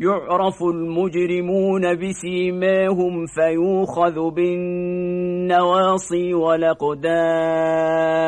يعرف المجرمون بسيماهم فيوخذ بالنواصي والأقدام